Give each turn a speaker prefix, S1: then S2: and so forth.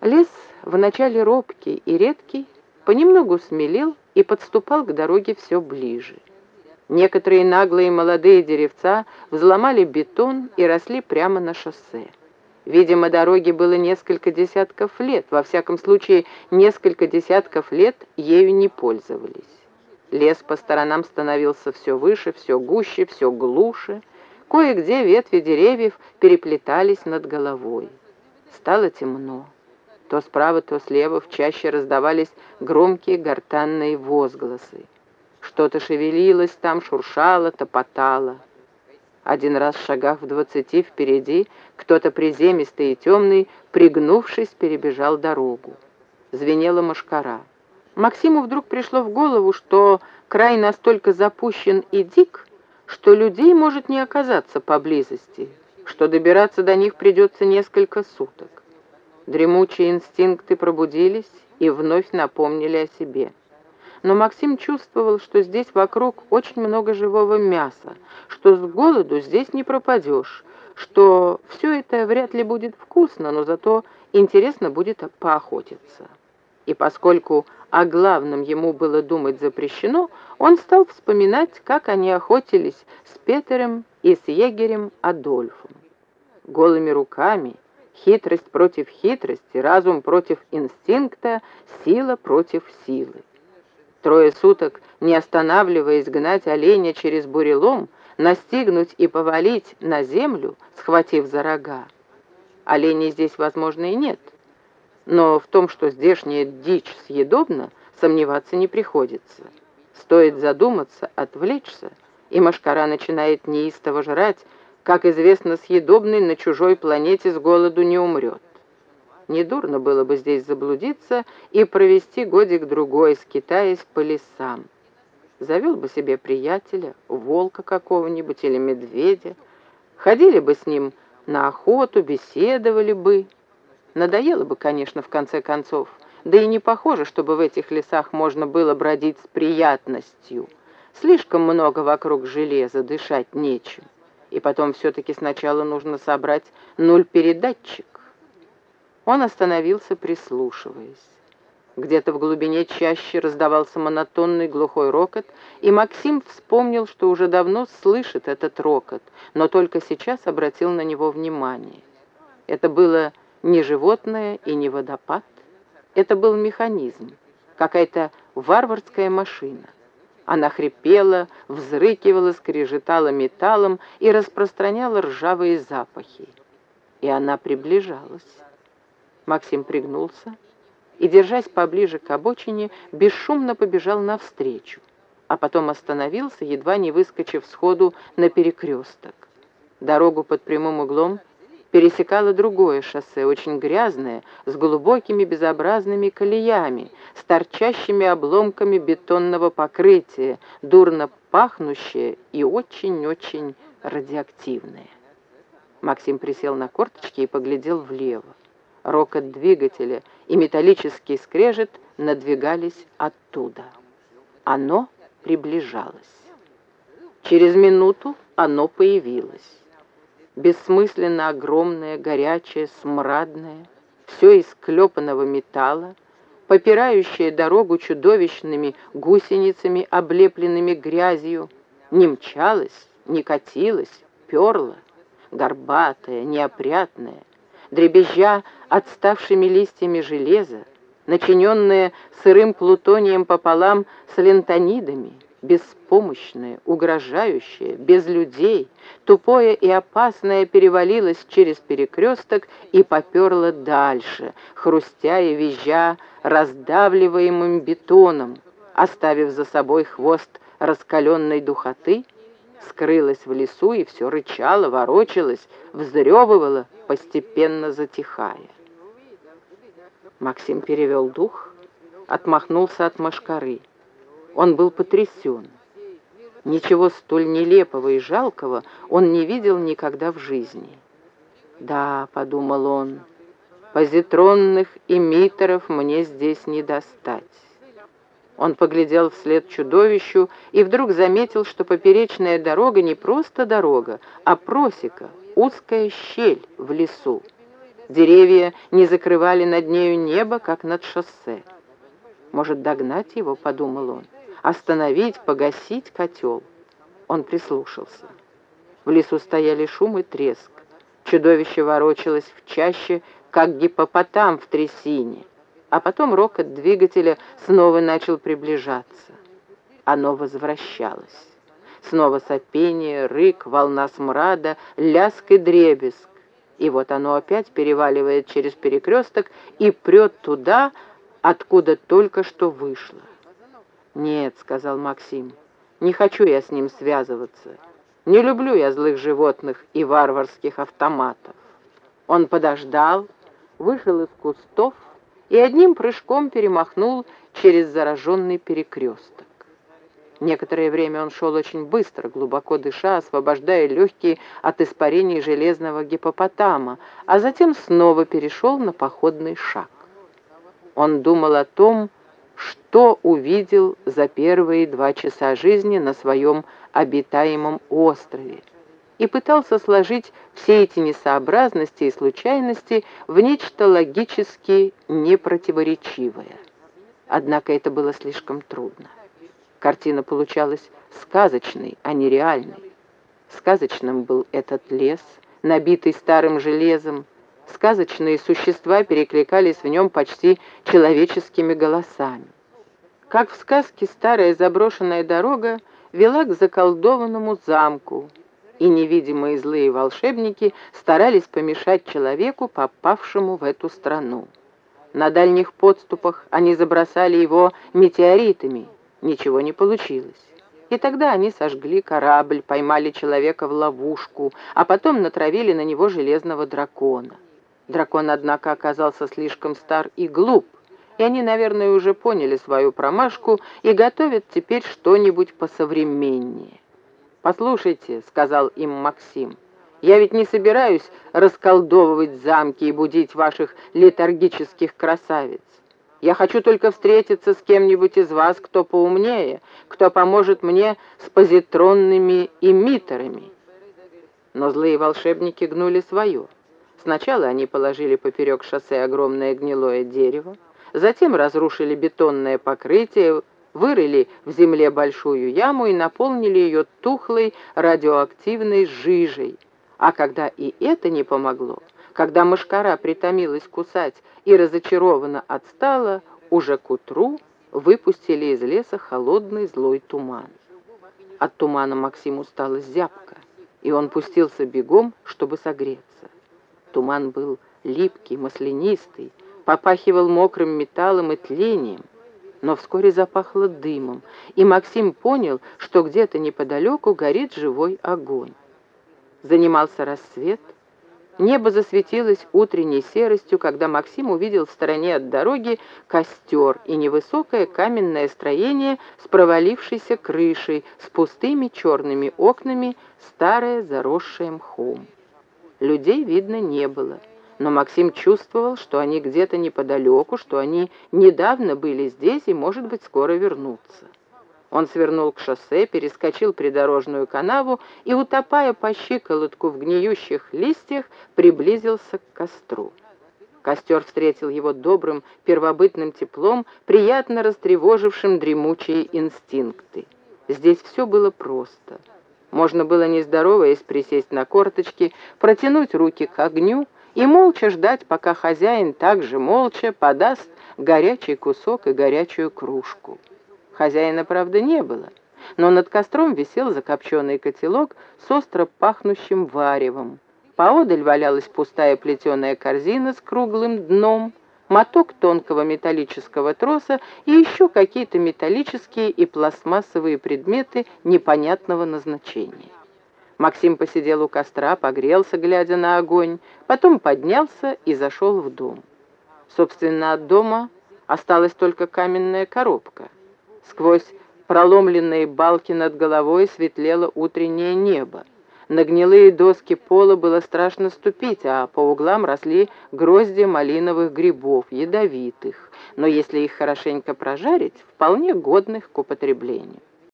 S1: Лес, вначале робкий и редкий, понемногу смелел и подступал к дороге все ближе. Некоторые наглые молодые деревца взломали бетон и росли прямо на шоссе. Видимо, дороге было несколько десятков лет, во всяком случае, несколько десятков лет ею не пользовались. Лес по сторонам становился все выше, все гуще, все глуше. Кое-где ветви деревьев переплетались над головой. Стало темно. То справа, то слева в чаще раздавались громкие гортанные возгласы. Что-то шевелилось там, шуршало, топотало. Один раз в шагах в двадцати впереди кто-то приземистый и темный, пригнувшись, перебежал дорогу. Звенела мошкара. Максиму вдруг пришло в голову, что край настолько запущен и дик, что людей может не оказаться поблизости, что добираться до них придется несколько суток. Дремучие инстинкты пробудились и вновь напомнили о себе. Но Максим чувствовал, что здесь вокруг очень много живого мяса, что с голоду здесь не пропадешь, что все это вряд ли будет вкусно, но зато интересно будет поохотиться. И поскольку о главном ему было думать запрещено, он стал вспоминать, как они охотились с Петером и с егерем Адольфом. Голыми руками – Хитрость против хитрости, разум против инстинкта, сила против силы. Трое суток, не останавливаясь гнать оленя через бурелом, настигнуть и повалить на землю, схватив за рога. Оленей здесь, возможно, и нет. Но в том, что здешняя дичь съедобна, сомневаться не приходится. Стоит задуматься, отвлечься, и машкара начинает неистово жрать, как известно, съедобный на чужой планете с голоду не умрет. Недурно было бы здесь заблудиться и провести годик-другой, скитаясь по лесам. Завел бы себе приятеля, волка какого-нибудь или медведя. Ходили бы с ним на охоту, беседовали бы. Надоело бы, конечно, в конце концов. Да и не похоже, чтобы в этих лесах можно было бродить с приятностью. Слишком много вокруг железа, дышать нечем. И потом все-таки сначала нужно собрать нуль-передатчик. Он остановился, прислушиваясь. Где-то в глубине чаще раздавался монотонный глухой рокот, и Максим вспомнил, что уже давно слышит этот рокот, но только сейчас обратил на него внимание. Это было не животное и не водопад. Это был механизм, какая-то варварская машина. Она хрипела, взрыкивала, скрежетала металлом и распространяла ржавые запахи. И она приближалась. Максим пригнулся и, держась поближе к обочине, бесшумно побежал навстречу, а потом остановился, едва не выскочив сходу на перекресток. Дорогу под прямым углом пересекало другое шоссе, очень грязное, с глубокими безобразными колеями, с торчащими обломками бетонного покрытия, дурно пахнущее и очень-очень радиоактивное. Максим присел на корточки и поглядел влево. Рокот двигателя и металлический скрежет надвигались оттуда. Оно приближалось. Через минуту оно появилось бессмысленно огромное, горячее, смрадное, все из клепанного металла, попирающее дорогу чудовищными гусеницами, облепленными грязью, не мчалась, не катилась, перла, горбатая, неопрятная, дребезжа отставшими листьями железа, начиненная сырым плутонием пополам с лентонидами — беспомощное, угрожающее, без людей, тупое и опасное перевалилось через перекресток и поперло дальше, хрустя и визжа раздавливаемым бетоном, оставив за собой хвост раскаленной духоты, скрылась в лесу и все рычало, ворочалось, взрёвывало, постепенно затихая. Максим перевел дух, отмахнулся от машкары. Он был потрясен. Ничего столь нелепого и жалкого он не видел никогда в жизни. «Да», — подумал он, — «позитронных эмиттеров мне здесь не достать». Он поглядел вслед чудовищу и вдруг заметил, что поперечная дорога не просто дорога, а просека, узкая щель в лесу. Деревья не закрывали над нею небо, как над шоссе. «Может, догнать его?» — подумал он. «Остановить, погасить котел». Он прислушался. В лесу стояли шум и треск. Чудовище ворочалось в чаще, как гипопотам в трясине. А потом рокот двигателя снова начал приближаться. Оно возвращалось. Снова сопение, рык, волна смрада, ляск и дребезг. И вот оно опять переваливает через перекресток и прет туда, откуда только что вышло. «Нет», — сказал Максим, — «не хочу я с ним связываться. Не люблю я злых животных и варварских автоматов». Он подождал, вышел из кустов и одним прыжком перемахнул через зараженный перекресток. Некоторое время он шел очень быстро, глубоко дыша, освобождая легкие от испарений железного гипопотама, а затем снова перешел на походный шаг. Он думал о том, что увидел за первые два часа жизни на своем обитаемом острове, и пытался сложить все эти несообразности и случайности в нечто логически непротиворечивое. Однако это было слишком трудно. Картина получалась сказочной, а не реальной. Сказочным был этот лес, набитый старым железом, сказочные существа перекликались в нем почти человеческими голосами. Как в сказке старая заброшенная дорога вела к заколдованному замку, и невидимые злые волшебники старались помешать человеку, попавшему в эту страну. На дальних подступах они забросали его метеоритами, ничего не получилось. И тогда они сожгли корабль, поймали человека в ловушку, а потом натравили на него железного дракона. Дракон, однако, оказался слишком стар и глуп, и они, наверное, уже поняли свою промашку и готовят теперь что-нибудь посовременнее. «Послушайте», — сказал им Максим, — «я ведь не собираюсь расколдовывать замки и будить ваших летаргических красавиц. Я хочу только встретиться с кем-нибудь из вас, кто поумнее, кто поможет мне с позитронными эмиттерами». Но злые волшебники гнули свое. Сначала они положили поперек шоссе огромное гнилое дерево, затем разрушили бетонное покрытие, вырыли в земле большую яму и наполнили ее тухлой радиоактивной жижей. А когда и это не помогло, когда мышкара притомилась кусать и разочарованно отстала, уже к утру выпустили из леса холодный злой туман. От тумана Максиму стало зябко, и он пустился бегом, чтобы согреться. Туман был липкий, маслянистый, попахивал мокрым металлом и тлением, но вскоре запахло дымом, и Максим понял, что где-то неподалеку горит живой огонь. Занимался рассвет, небо засветилось утренней серостью, когда Максим увидел в стороне от дороги костер и невысокое каменное строение с провалившейся крышей, с пустыми черными окнами, старое заросшее мхом. Людей видно не было, но Максим чувствовал, что они где-то неподалеку, что они недавно были здесь и, может быть, скоро вернутся. Он свернул к шоссе, перескочил придорожную канаву и, утопая по щиколотку в гниющих листьях, приблизился к костру. Костер встретил его добрым первобытным теплом, приятно растревожившим дремучие инстинкты. Здесь все было просто — можно было, не здороваясь, присесть на корточки, протянуть руки к огню и молча ждать, пока хозяин также молча подаст горячий кусок и горячую кружку. Хозяина, правда, не было, но над костром висел закопченный котелок с остро пахнущим варевом. Поодаль валялась пустая плетеная корзина с круглым дном, моток тонкого металлического троса и еще какие-то металлические и пластмассовые предметы непонятного назначения. Максим посидел у костра, погрелся, глядя на огонь, потом поднялся и зашел в дом. Собственно, от дома осталась только каменная коробка. Сквозь проломленные балки над головой светлело утреннее небо. На гнилые доски пола было страшно ступить, а по углам росли грозди малиновых грибов, ядовитых, но если их хорошенько прожарить, вполне годных к употреблению.